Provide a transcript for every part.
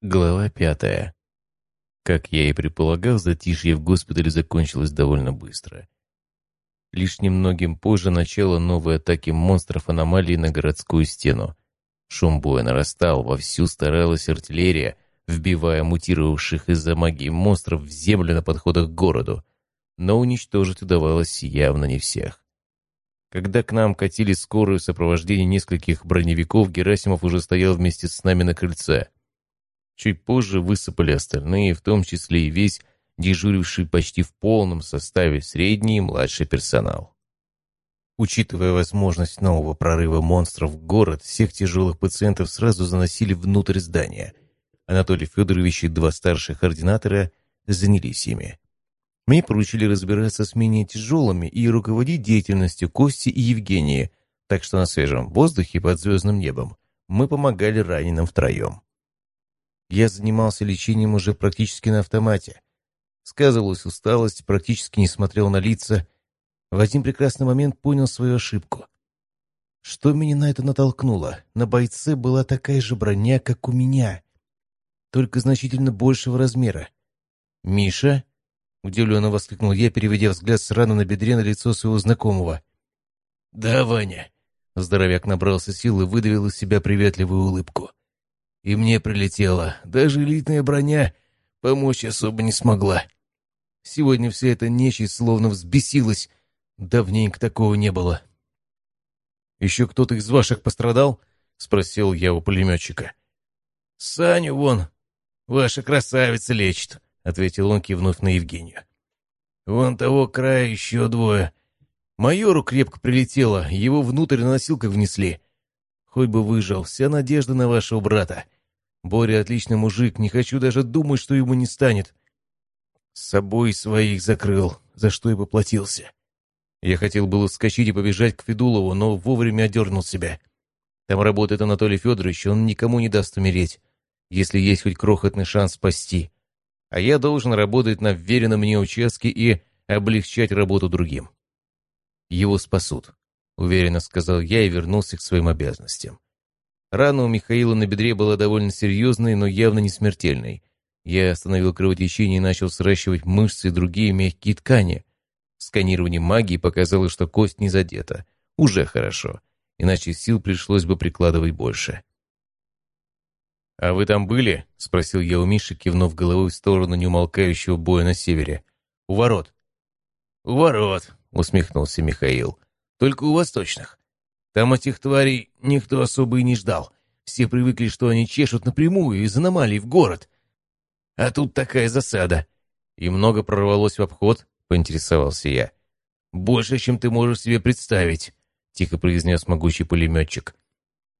Глава пятая. Как я и предполагал, затишье в госпитале закончилось довольно быстро. Лишь немногим позже начало новой атаки монстров аномалии на городскую стену. Шум боя нарастал, вовсю старалась артиллерия, вбивая мутировавших из-за магии монстров в землю на подходах к городу. Но уничтожить удавалось явно не всех. Когда к нам катили скорую сопровождение нескольких броневиков, Герасимов уже стоял вместе с нами на крыльце. Чуть позже высыпали остальные, в том числе и весь дежуривший почти в полном составе средний и младший персонал. Учитывая возможность нового прорыва монстров в город, всех тяжелых пациентов сразу заносили внутрь здания. Анатолий Федорович и два старших ординатора занялись ими. Мне поручили разбираться с менее тяжелыми и руководить деятельностью Кости и Евгении, так что на свежем воздухе под звездным небом мы помогали раненым втроем. Я занимался лечением уже практически на автомате. Сказывалась усталость, практически не смотрел на лица. В один прекрасный момент понял свою ошибку. Что меня на это натолкнуло? На бойце была такая же броня, как у меня, только значительно большего размера. «Миша?» — удивленно воскликнул я, переведя взгляд с раны на бедре на лицо своего знакомого. «Да, Ваня». Здоровяк набрался сил и выдавил из себя приветливую улыбку. И мне прилетело. Даже элитная броня помочь особо не смогла. Сегодня вся эта нечисть словно взбесилась. Давненько такого не было. «Еще кто-то из ваших пострадал?» — спросил я у пулеметчика. «Саню вон, ваша красавица лечит», — ответил он, кивнув на Евгению. «Вон того края еще двое. Майору крепко прилетело, его внутрь на носилках внесли. Хоть бы выжил, вся надежда на вашего брата. Боря отличный мужик, не хочу даже думать, что ему не станет. С собой своих закрыл, за что и поплатился. Я хотел было вскочить и побежать к Федулову, но вовремя одернул себя. Там работает Анатолий Федорович, он никому не даст умереть, если есть хоть крохотный шанс спасти. А я должен работать на вверенном мне участке и облегчать работу другим. Его спасут, уверенно сказал я и вернулся к своим обязанностям. Рана у Михаила на бедре была довольно серьезной, но явно не смертельной. Я остановил кровотечение и начал сращивать мышцы и другие мягкие ткани. Сканирование магии показало, что кость не задета. Уже хорошо. Иначе сил пришлось бы прикладывать больше. «А вы там были?» — спросил я у Миши, кивнув головой в сторону неумолкающего боя на севере. «У ворот». «У ворот», — усмехнулся Михаил. «Только у восточных. Там этих тварей никто особо и не ждал. Все привыкли, что они чешут напрямую из аномалий в город. А тут такая засада. И много прорвалось в обход, поинтересовался я. Больше, чем ты можешь себе представить, тихо произнес могучий пулеметчик.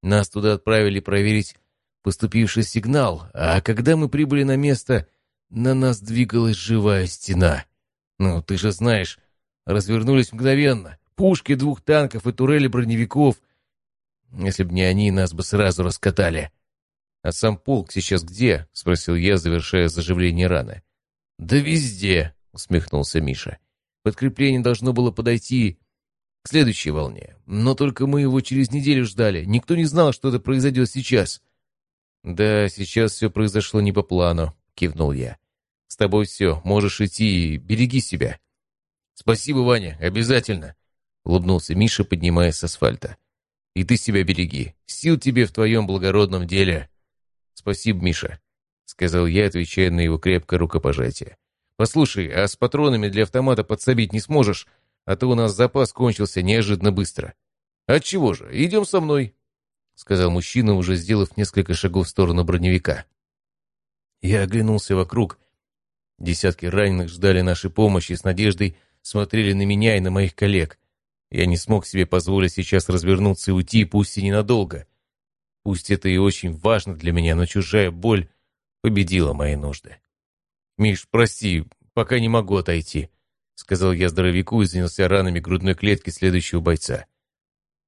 Нас туда отправили проверить поступивший сигнал, а когда мы прибыли на место, на нас двигалась живая стена. Ну, ты же знаешь, развернулись мгновенно. Пушки двух танков и турели броневиков. Если б не они, нас бы сразу раскатали. «А сам полк сейчас где?» — спросил я, завершая заживление раны. «Да везде», — усмехнулся Миша. «Подкрепление должно было подойти к следующей волне. Но только мы его через неделю ждали. Никто не знал, что это произойдет сейчас». «Да, сейчас все произошло не по плану», — кивнул я. «С тобой все, можешь идти береги себя». «Спасибо, Ваня, обязательно», улыбнулся Миша, поднимаясь с асфальта. «И ты себя береги. Сил тебе в твоем благородном деле». «Спасибо, Миша», — сказал я, отвечая на его крепкое рукопожатие. «Послушай, а с патронами для автомата подсобить не сможешь? А то у нас запас кончился неожиданно быстро». «Отчего же? Идем со мной», — сказал мужчина, уже сделав несколько шагов в сторону броневика. Я оглянулся вокруг. Десятки раненых ждали нашей помощи с надеждой смотрели на меня и на моих коллег. Я не смог себе позволить сейчас развернуться и уйти, пусть и ненадолго. Пусть это и очень важно для меня, но чужая боль победила мои нужды. «Миш, прости, пока не могу отойти», — сказал я здоровяку и занялся ранами грудной клетки следующего бойца.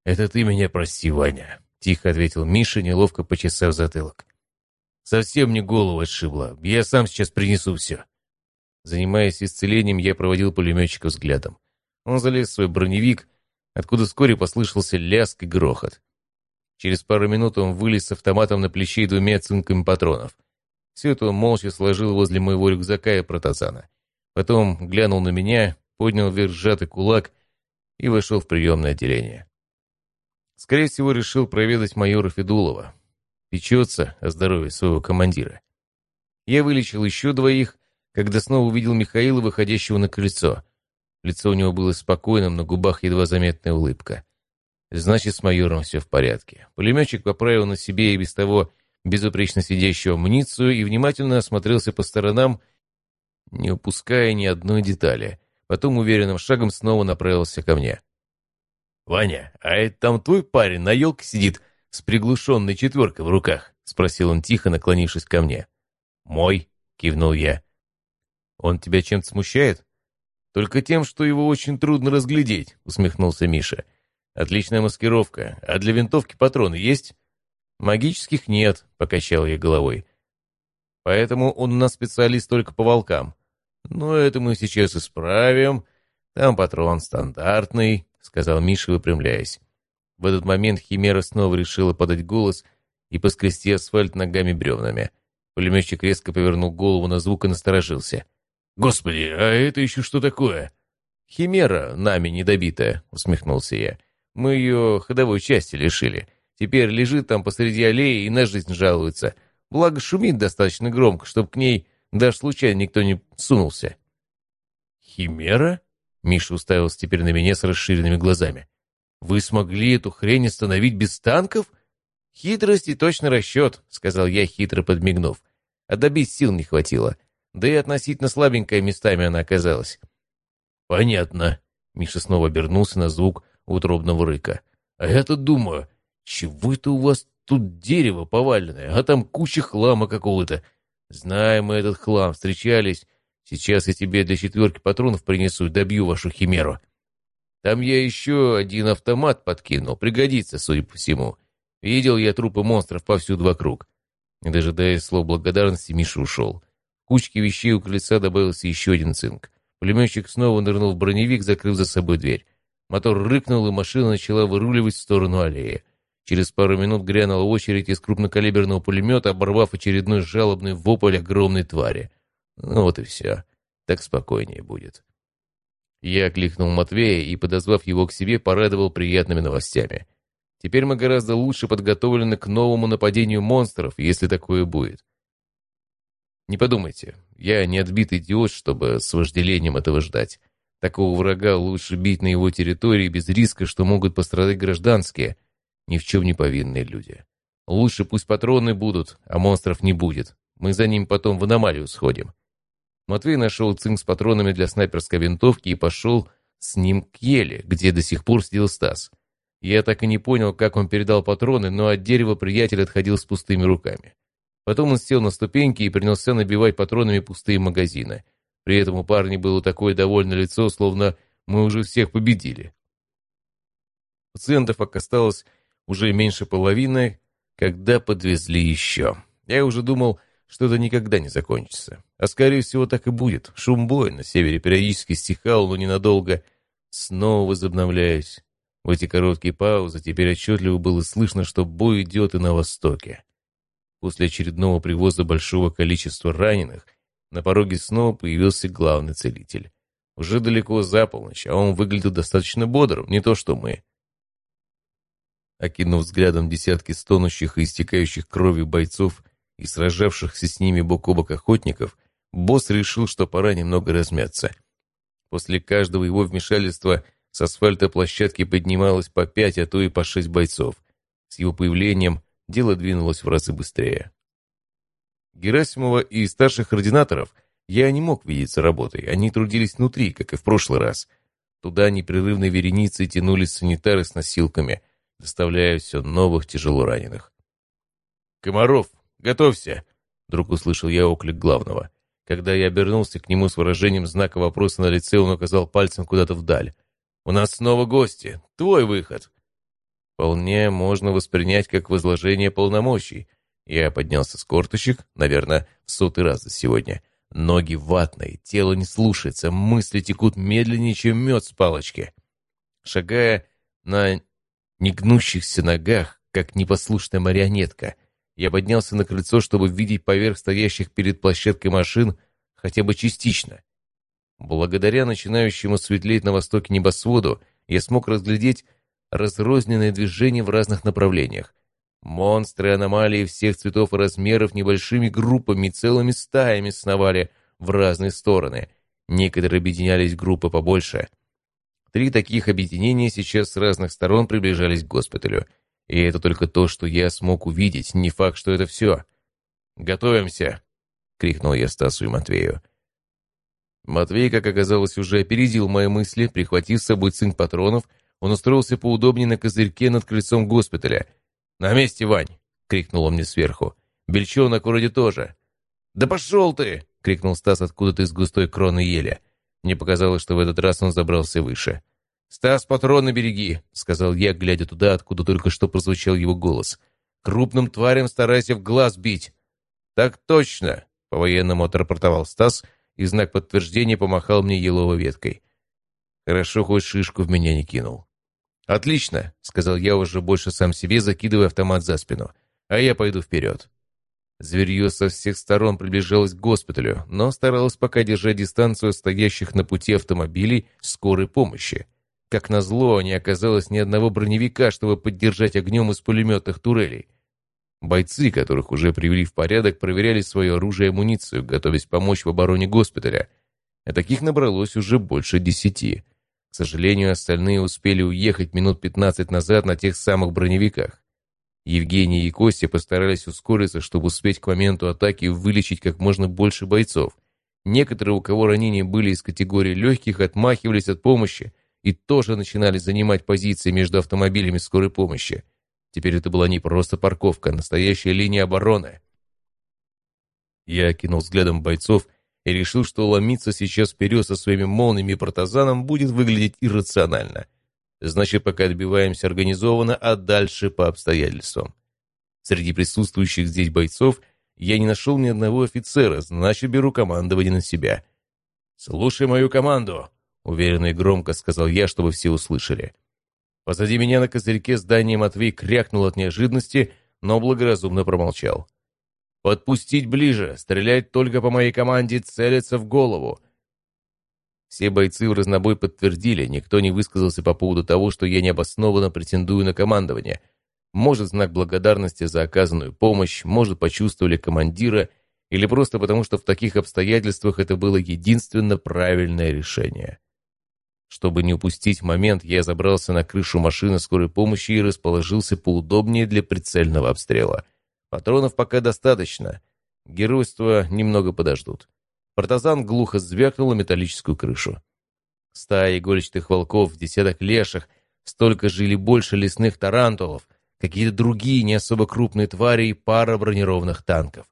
«Это ты меня прости, Ваня», — тихо ответил Миша, неловко почесав затылок. «Совсем мне голову отшибло. Я сам сейчас принесу все». Занимаясь исцелением, я проводил пулеметчика взглядом. Он залез в свой броневик, откуда вскоре послышался лязг и грохот. Через пару минут он вылез с автоматом на плече и двумя цинками патронов. Все это он молча сложил возле моего рюкзака и протазана. Потом глянул на меня, поднял вверх сжатый кулак и вошел в приемное отделение. Скорее всего, решил проведать майора Федулова. Печется о здоровье своего командира. Я вылечил еще двоих, когда снова увидел Михаила, выходящего на крыльцо. Лицо у него было спокойным, на губах едва заметная улыбка. Значит, с майором все в порядке. Пулеметчик поправил на себе и без того безупречно сидящую амуницию и внимательно осмотрелся по сторонам, не упуская ни одной детали. Потом уверенным шагом снова направился ко мне. «Ваня, а это там твой парень на елке сидит с приглушенной четверкой в руках?» — спросил он тихо, наклонившись ко мне. «Мой», — кивнул я. «Он тебя чем-то смущает?» «Только тем, что его очень трудно разглядеть», — усмехнулся Миша. «Отличная маскировка. А для винтовки патроны есть?» «Магических нет», — покачал я головой. «Поэтому он у нас специалист только по волкам». «Ну, это мы сейчас исправим. Там патрон стандартный», — сказал Миша, выпрямляясь. В этот момент Химера снова решила подать голос и поскрести асфальт ногами бревнами. Пулеметчик резко повернул голову на звук и насторожился. «Господи, а это еще что такое?» «Химера, нами недобитая», — усмехнулся я. «Мы ее ходовой части лишили». Теперь лежит там посреди аллеи и на жизнь жалуется. Благо шумит достаточно громко, чтобы к ней даже случайно никто не сунулся. «Химера?» — Миша уставился теперь на меня с расширенными глазами. «Вы смогли эту хрень остановить без танков?» «Хитрость и точный расчет», — сказал я, хитро подмигнув. «А добить сил не хватило. Да и относительно слабенькая местами она оказалась». «Понятно», — Миша снова обернулся на звук утробного рыка. «А я-то думаю, чего это у вас тут дерево поваленное, а там куча хлама какого-то? Знаем мы этот хлам, встречались. Сейчас я тебе для четверки патронов принесу, добью вашу химеру. Там я еще один автомат подкинул, пригодится, судя по всему. Видел я трупы монстров повсюду вокруг. Не дожидаясь слов благодарности, Миша ушел. Кучке вещей у крыльца добавился еще один цинк. Пулеметчик снова нырнул в броневик, закрыв за собой дверь. Мотор рыкнул, и машина начала выруливать в сторону аллеи. Через пару минут грянула очередь из крупнокалиберного пулемета, оборвав очередной жалобный вопль огромной твари. Ну вот и все. Так спокойнее будет. Я окликнул Матвея и, подозвав его к себе, порадовал приятными новостями. Теперь мы гораздо лучше подготовлены к новому нападению монстров, если такое будет. Не подумайте, я не отбитый идиот, чтобы с вожделением этого ждать. Такого врага лучше бить на его территории без риска, что могут пострадать гражданские — ни в чем не повинные люди. Лучше пусть патроны будут, а монстров не будет. Мы за ним потом в аномалию сходим. Матвей нашел цинк с патронами для снайперской винтовки и пошел с ним к еле, где до сих пор сидел Стас. Я так и не понял, как он передал патроны, но от дерева приятель отходил с пустыми руками. Потом он сел на ступеньки и принялся набивать патронами пустые магазины. При этом у парня было такое довольное лицо, словно мы уже всех победили. Пациентов осталось уже меньше половины, когда подвезли еще. Я уже думал, что это никогда не закончится. А скорее всего так и будет. Шум боя на севере периодически стихал, но ненадолго. Снова возобновляюсь. В эти короткие паузы теперь отчетливо было слышно, что бой идет и на востоке. После очередного привоза большого количества раненых на пороге снова появился главный целитель. Уже далеко за полночь, а он выглядел достаточно бодрым, не то что мы. Окинув взглядом десятки стонущих и истекающих кровью бойцов и сражавшихся с ними бок о бок охотников, босс решил, что пора немного размяться. После каждого его вмешательства с асфальта площадки поднималось по пять, а то и по шесть бойцов. С его появлением дело двинулось в разы быстрее. Герасимова и старших ординаторов я не мог видеть за работой, они трудились внутри, как и в прошлый раз. Туда непрерывной вереницей тянулись санитары с носилками – доставляя все новых тяжело раненых. «Комаров, готовься!» — вдруг услышал я оклик главного. Когда я обернулся к нему с выражением знака вопроса на лице, он указал пальцем куда-то вдаль. «У нас снова гости. Твой выход!» Вполне можно воспринять как возложение полномочий. Я поднялся с корточек, наверное, в сотый раз за сегодня. Ноги ватные, тело не слушается, мысли текут медленнее, чем мед с палочки. Шагая на негнущихся ногах, как непослушная марионетка. Я поднялся на крыльцо, чтобы видеть поверх стоящих перед площадкой машин хотя бы частично. Благодаря начинающему светлеть на востоке небосводу, я смог разглядеть разрозненные движения в разных направлениях. Монстры аномалии всех цветов и размеров небольшими группами, целыми стаями сновали в разные стороны. Некоторые объединялись в группы побольше. Три таких объединения сейчас с разных сторон приближались к госпиталю. И это только то, что я смог увидеть, не факт, что это все. «Готовимся!» — крикнул я Стасу и Матвею. Матвей, как оказалось, уже опередил мои мысли, прихватив с собой цинк патронов, он устроился поудобнее на козырьке над крыльцом госпиталя. «На месте, Вань!» — крикнул он мне сверху. «Бельчонок вроде тоже». «Да пошел ты!» — крикнул Стас откуда-то из густой кроны ели. Мне показалось, что в этот раз он забрался выше. «Стас, патроны береги!» — сказал я, глядя туда, откуда только что прозвучал его голос. «Крупным тварям старайся в глаз бить!» «Так точно!» — по-военному отрапортовал Стас — и знак подтверждения помахал мне еловой веткой. Хорошо, хоть шишку в меня не кинул. «Отлично», — сказал я уже больше сам себе, закидывая автомат за спину. «А я пойду вперед». Зверье со всех сторон приближалось к госпиталю, но старалось пока держать дистанцию стоящих на пути автомобилей скорой помощи. Как назло, не оказалось ни одного броневика, чтобы поддержать огнем из пулеметных турелей. Бойцы, которых уже привели в порядок, проверяли свое оружие и амуницию, готовясь помочь в обороне госпиталя. А таких набралось уже больше десяти. К сожалению, остальные успели уехать минут пятнадцать назад на тех самых броневиках. Евгений и Костя постарались ускориться, чтобы успеть к моменту атаки вылечить как можно больше бойцов. Некоторые, у кого ранения были из категории легких, отмахивались от помощи и тоже начинали занимать позиции между автомобилями скорой помощи. Теперь это была не просто парковка, а настоящая линия обороны. Я окинул взглядом бойцов и решил, что ломиться сейчас вперед со своими молниями и протазаном будет выглядеть иррационально. Значит, пока отбиваемся организованно, а дальше по обстоятельствам. Среди присутствующих здесь бойцов я не нашел ни одного офицера, значит, беру командование на себя. «Слушай мою команду!» — уверенно и громко сказал я, чтобы все услышали. Позади меня на козырьке здания Матвей крякнул от неожиданности, но благоразумно промолчал. «Подпустить ближе! Стрелять только по моей команде, целиться в голову!» Все бойцы в разнобой подтвердили, никто не высказался по поводу того, что я необоснованно претендую на командование. Может, знак благодарности за оказанную помощь, может, почувствовали командира, или просто потому, что в таких обстоятельствах это было единственно правильное решение. Чтобы не упустить момент, я забрался на крышу машины скорой помощи и расположился поудобнее для прицельного обстрела. Патронов пока достаточно. Геройства немного подождут. Партазан глухо звякнул металлическую крышу. Стая игольчатых волков, десяток леших, столько же или больше лесных тарантулов, какие-то другие не особо крупные твари и пара бронированных танков.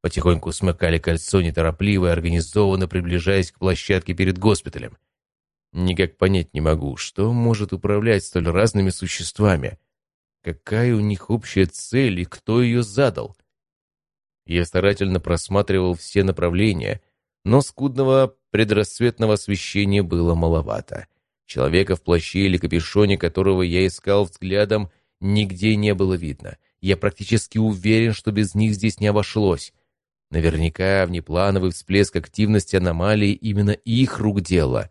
Потихоньку смыкали кольцо неторопливо и организованно приближаясь к площадке перед госпиталем. Никак понять не могу, что может управлять столь разными существами. Какая у них общая цель и кто ее задал? Я старательно просматривал все направления, но скудного предрассветного освещения было маловато. Человека в плаще или капюшоне, которого я искал взглядом, нигде не было видно. Я практически уверен, что без них здесь не обошлось. Наверняка внеплановый всплеск активности аномалии именно их рук дело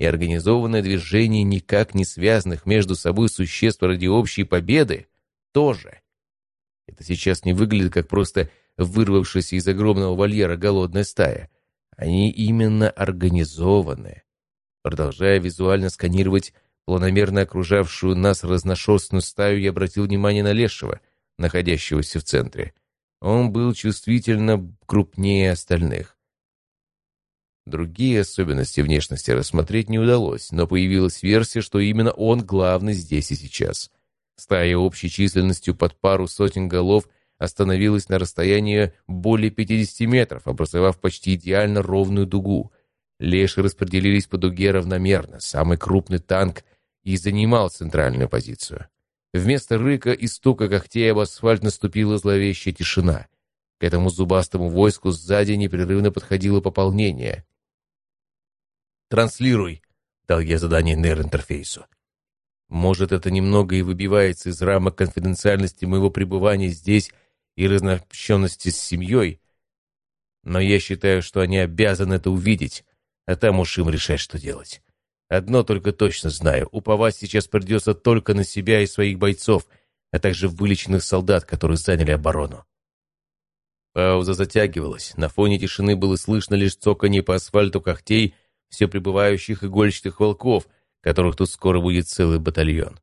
и организованное движение никак не связанных между собой существ ради общей победы тоже. Это сейчас не выглядит как просто вырвавшаяся из огромного вольера голодная стая. Они именно организованы. Продолжая визуально сканировать планомерно окружавшую нас разношерстную стаю, я обратил внимание на Лешего, находящегося в центре. Он был чувствительно крупнее остальных. Другие особенности внешности рассмотреть не удалось, но появилась версия, что именно он главный здесь и сейчас. Стая общей численностью под пару сотен голов остановилась на расстоянии более 50 метров, образовав почти идеально ровную дугу. Леши распределились по дуге равномерно, самый крупный танк и занимал центральную позицию. Вместо рыка и стука когтей об асфальт наступила зловещая тишина. К этому зубастому войску сзади непрерывно подходило пополнение. «Транслируй», — дал я задание нейроинтерфейсу. Может, это немного и выбивается из рамок конфиденциальности моего пребывания здесь и разнощенности с семьей, но я считаю, что они обязаны это увидеть, а там уж им решать, что делать. Одно только точно знаю, уповать сейчас придется только на себя и своих бойцов, а также вылеченных солдат, которые заняли оборону. Пауза затягивалась, на фоне тишины было слышно лишь цоканье по асфальту когтей все прибывающих игольчатых волков, которых тут скоро будет целый батальон.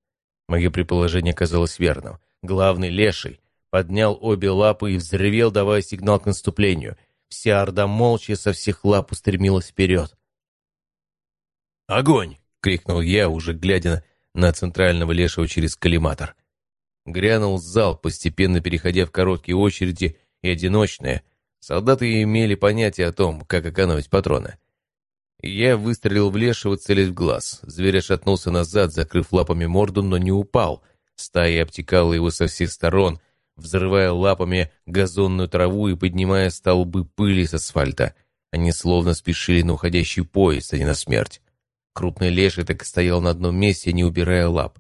Мое предположение казалось верным. Главный леший поднял обе лапы и взревел, давая сигнал к наступлению. Вся орда молча со всех лап устремилась вперед. «Огонь!» — крикнул я, уже глядя на центрального лешего через коллиматор. Грянул зал, постепенно переходя в короткие очереди и одиночные. Солдаты имели понятие о том, как экономить патроны. Я выстрелил в лешего, целясь в глаз. Зверь отшатнулся назад, закрыв лапами морду, но не упал. Стая обтекала его со всех сторон, взрывая лапами газонную траву и поднимая столбы пыли с асфальта. Они словно спешили на уходящий поезд, а не на смерть. Крупный леший так и стоял на одном месте, не убирая лап.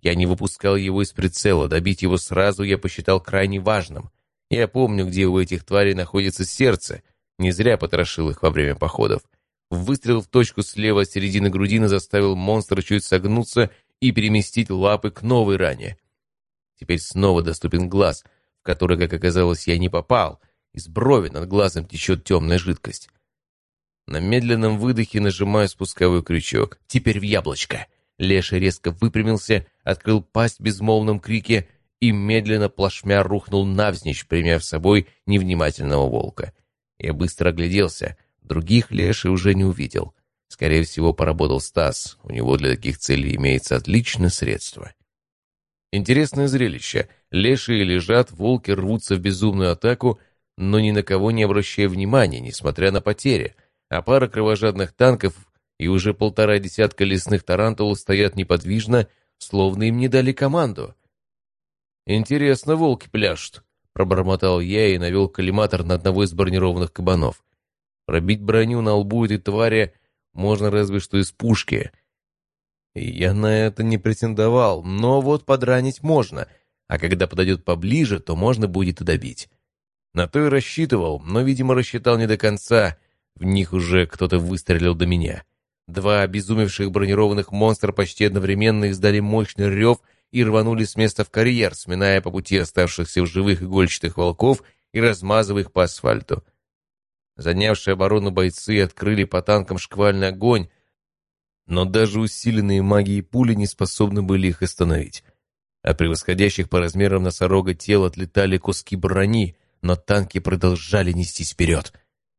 Я не выпускал его из прицела, добить его сразу я посчитал крайне важным. Я помню, где у этих тварей находится сердце, не зря потрошил их во время походов. Выстрел в точку слева от середины грудины заставил монстра чуть согнуться и переместить лапы к новой ране. Теперь снова доступен глаз, в который, как оказалось, я не попал. Из брови над глазом течет темная жидкость. На медленном выдохе нажимаю спусковой крючок. Теперь в яблочко. Леша резко выпрямился, открыл пасть в безмолвном крике и медленно плашмя рухнул навзничь, примяв собой невнимательного волка. Я быстро огляделся. Других Леший уже не увидел. Скорее всего, поработал Стас. У него для таких целей имеется отличное средство. Интересное зрелище. Лешие лежат, волки рвутся в безумную атаку, но ни на кого не обращая внимания, несмотря на потери. А пара кровожадных танков и уже полтора десятка лесных тарантулов стоят неподвижно, словно им не дали команду. «Интересно, волки пляшут», — пробормотал я и навел коллиматор на одного из бронированных кабанов. Пробить броню на лбу этой твари можно разве что из пушки — я на это не претендовал, но вот подранить можно, а когда подойдет поближе, то можно будет и добить. На то и рассчитывал, но, видимо, рассчитал не до конца. В них уже кто-то выстрелил до меня. Два обезумевших бронированных монстра почти одновременно издали мощный рев и рванули с места в карьер, сминая по пути оставшихся в живых игольчатых волков и размазывая их по асфальту. Занявшие оборону бойцы открыли по танкам шквальный огонь, но даже усиленные магией пули не способны были их остановить. От превосходящих по размерам носорога тел отлетали куски брони, но танки продолжали нестись вперед.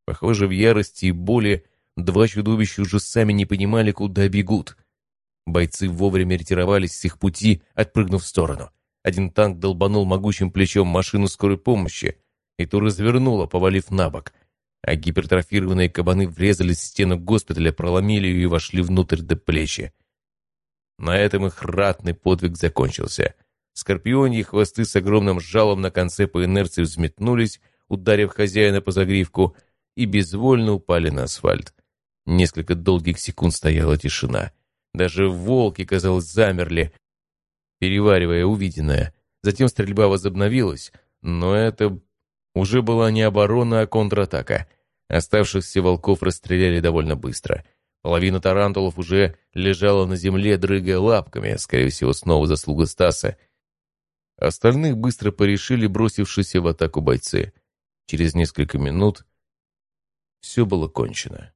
Похоже, в ярости и боли два чудовища уже сами не понимали, куда бегут. Бойцы вовремя ретировались с их пути, отпрыгнув в сторону. Один танк долбанул могучим плечом машину скорой помощи, и ту развернуло, повалив на бок — а гипертрофированные кабаны врезались в стену госпиталя, проломили ее и вошли внутрь до плечи. На этом их ратный подвиг закончился. Скорпионьи хвосты с огромным жалом на конце по инерции взметнулись, ударив хозяина по загривку, и безвольно упали на асфальт. Несколько долгих секунд стояла тишина. Даже волки, казалось, замерли, переваривая увиденное. Затем стрельба возобновилась, но это уже была не оборона, а контратака. Оставшихся волков расстреляли довольно быстро. Половина тарантулов уже лежала на земле, дрыгая лапками, скорее всего, снова заслуга Стаса. Остальных быстро порешили бросившиеся в атаку бойцы. Через несколько минут все было кончено.